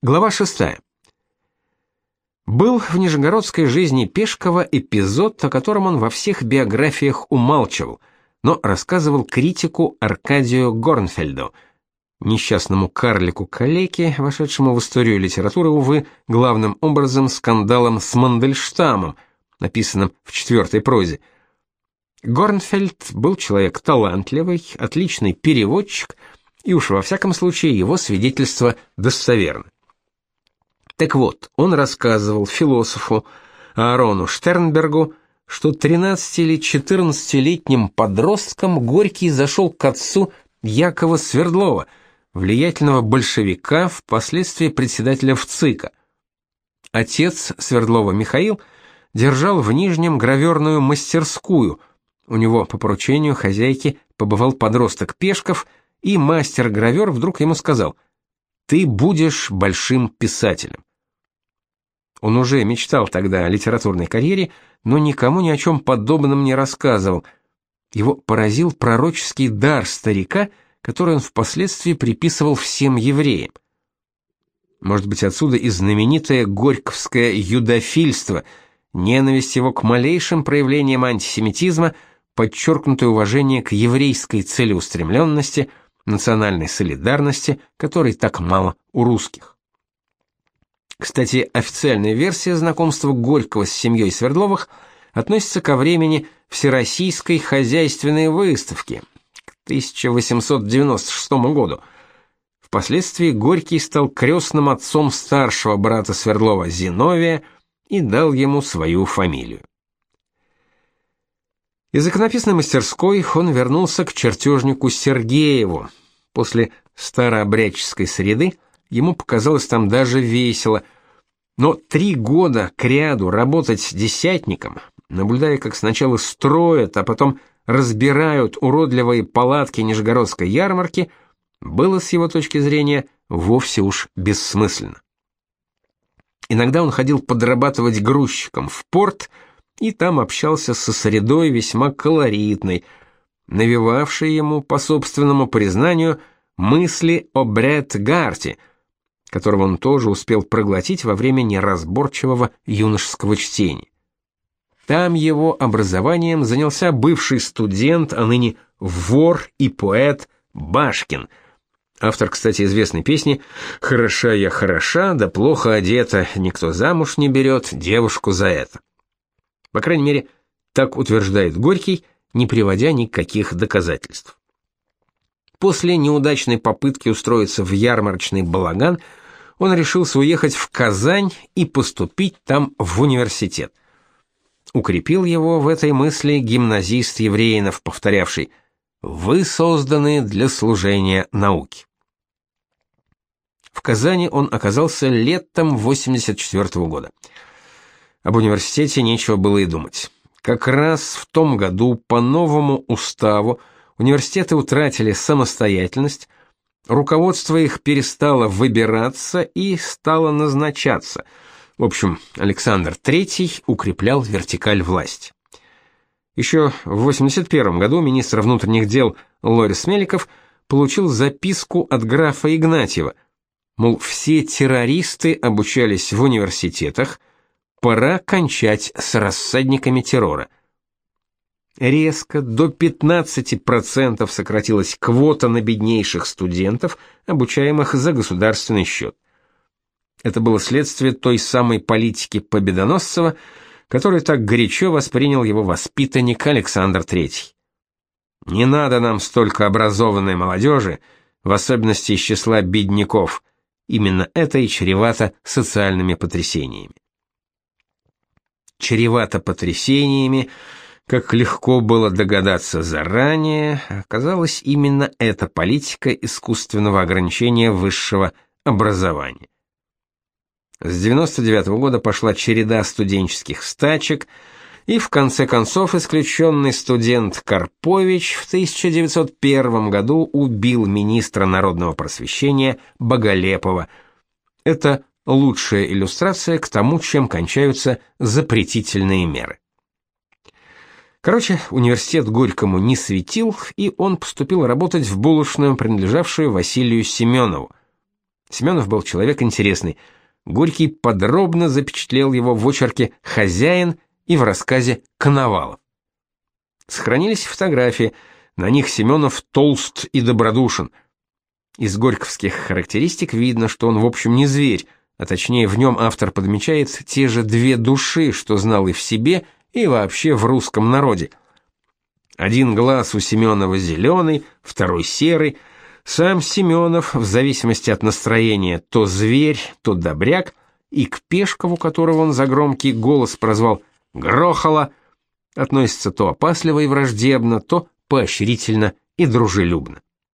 Глава 6. Был в нижегородской жизни Пешкова эпизод, о котором он во всех биографиях умалчивал, но рассказывал критику Аркадию Горнфельду, несчастному карлику-калеке, вошедшему в историю литературы, увы, главным образом скандалом с Мандельштамом, написанным в четвертой прозе. Горнфельд был человек талантливый, отличный переводчик, и уж во всяком случае его свидетельство достоверно. Так вот, он рассказывал философу Аарону Штернбергу, что 13 или 14-летним подростком Горький зашел к отцу Якова Свердлова, влиятельного большевика, впоследствии председателя ВЦИКа. Отец Свердлова Михаил держал в Нижнем граверную мастерскую. У него по поручению хозяйки побывал подросток Пешков, и мастер-гравер вдруг ему сказал: "Ты будешь большим писателем". Он уже мечтал тогда о литературной карьере, но никому ни о чем подобном не рассказывал. Его поразил пророческий дар старика, который он впоследствии приписывал всем евреям. Может быть, отсюда и знаменитое горьковское юдофильство, ненависть его к малейшим проявлениям антисемитизма, подчеркнутое уважение к еврейской целеустремленности, национальной солидарности, которой так мало у русских. Кстати, официальная версия знакомства Горького с семьей Свердловых относится ко времени Всероссийской хозяйственной выставки к 1896 году. Впоследствии Горький стал крестным отцом старшего брата Свердлова Зиновия и дал ему свою фамилию. Из иконописной мастерской он вернулся к чертежнику Сергееву. После старообрядческой среды ему показалось там даже весело, но три года кряду работать десятником, наблюдая, как сначала строят, а потом разбирают уродливые палатки Нижегородской ярмарки, было с его точки зрения вовсе уж бессмысленно. Иногда он ходил подрабатывать грузчиком в порт и там общался со средой весьма колоритной, навевавшей ему, по собственному признанию, мысли о Бретт Гарти, которого он тоже успел проглотить во время неразборчивого юношеского чтения. Там его образованием занялся бывший студент, а ныне вор и поэт Башкин. Автор, кстати, известной песни «Хороша я хороша, да плохо одета, никто замуж не берет девушку за это». По крайней мере, так утверждает Горький, не приводя никаких доказательств. После неудачной попытки устроиться в ярмарочный балаган, он решился уехать в Казань и поступить там в университет. Укрепил его в этой мысли гимназист Евреинов, повторявший «Вы созданы для служения науке». В Казани он оказался летом 84 -го года. Об университете нечего было и думать. Как раз в том году по новому уставу университеты утратили самостоятельность, руководство их перестало выбираться и стало назначаться. В общем, Александр III укреплял вертикаль власти. Еще в 81 году министр внутренних дел Лорис Меликов получил записку от графа Игнатьева, мол, все террористы обучались в университетах, пора кончать с рассадниками террора резко до 15% сократилась квота на беднейших студентов, обучаемых за государственный счет. Это было следствие той самой политики Победоносцева, которую так горячо воспринял его воспитанник Александр III. Не надо нам столько образованной молодежи, в особенности из числа бедняков. Именно это и чревато социальными потрясениями. Чревато потрясениями, как легко было догадаться заранее, оказалась именно эта политика искусственного ограничения высшего образования. С 99 -го года пошла череда студенческих стачек, и в конце концов исключенный студент Карпович в 1901 году убил министра народного просвещения Боголепова. Это лучшая иллюстрация к тому, чем кончаются запретительные меры. Короче, университет Горькому не светил, и он поступил работать в булочную, принадлежавшую Василию Семенову. Семенов был человек интересный. Горький подробно запечатлел его в очерке «Хозяин» и в рассказе «Коновалов». Сохранились фотографии, на них Семенов толст и добродушен. Из горьковских характеристик видно, что он в общем не зверь, а точнее в нем автор подмечает те же две души, что знал и в себе, и вообще в русском народе. Один глаз у Семенова зеленый, второй серый. Сам Семенов, в зависимости от настроения, то зверь, то добряк, и к Пешкову, которого он за громкий голос прозвал «Грохола», относится то опасливо и враждебно, то поощрительно и дружелюбно.